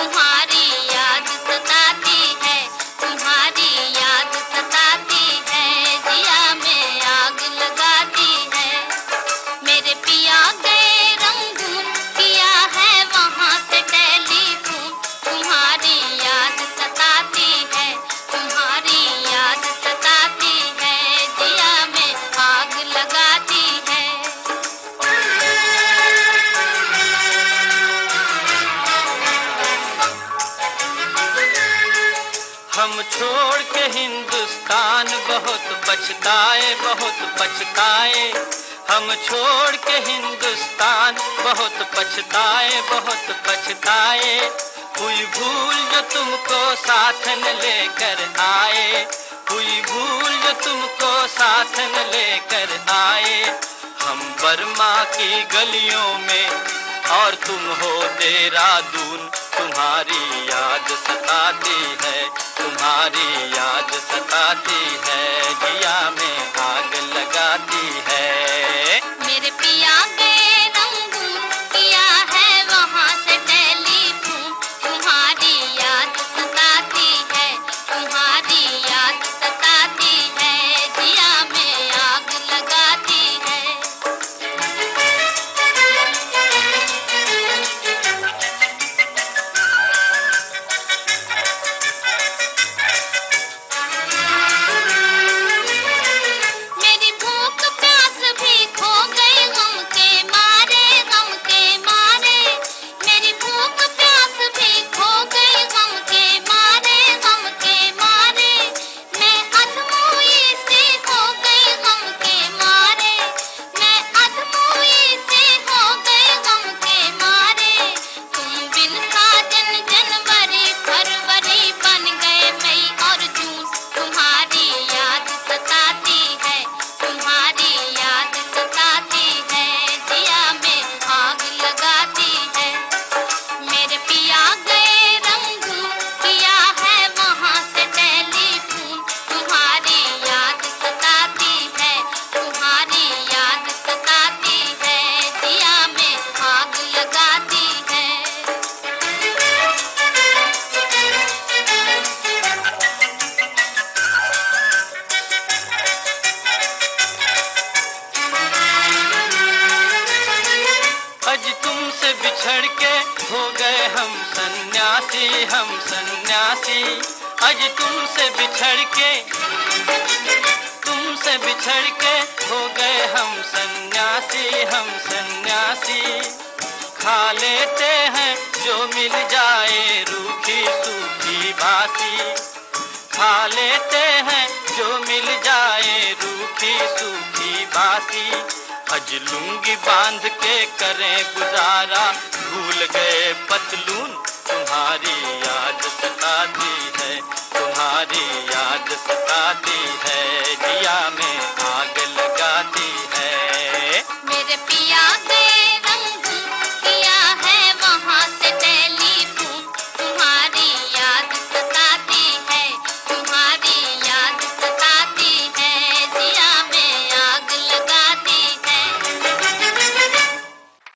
Omaha. हम छोड़ के हिंदुस्तान बहुत पछताए बहुत पछताए। हम छोड़ के हिंदुस्तान बहुत पछताए बहुत पछताए। हुई भूल जो तुमको साथ न लेकर आए। हुई भूल जो तुमको साथ न लेकर आए। हम बर्मा की गलियों में, और तुम हो देहरादून। तुम्हारी याद सताती है। तुम्हारी याद सताती बिछड़ के हो गए हम सन्यासी हम सन्यासी। अज तुमसे बिछड़ के, तुमसे बिछड़ के हो गए हम सन्यासी हम सन्यासी। खा लेते हैं जो मिल जाए रूखी सूखी बासी। खा लेते हैं जो मिल जाए रूखी सूखी बासी। अज लूँगी बाँध के करें गुजारा। भूल गए पतलून, तुम्हारी याद सताती है, तुम्हारी याद सताती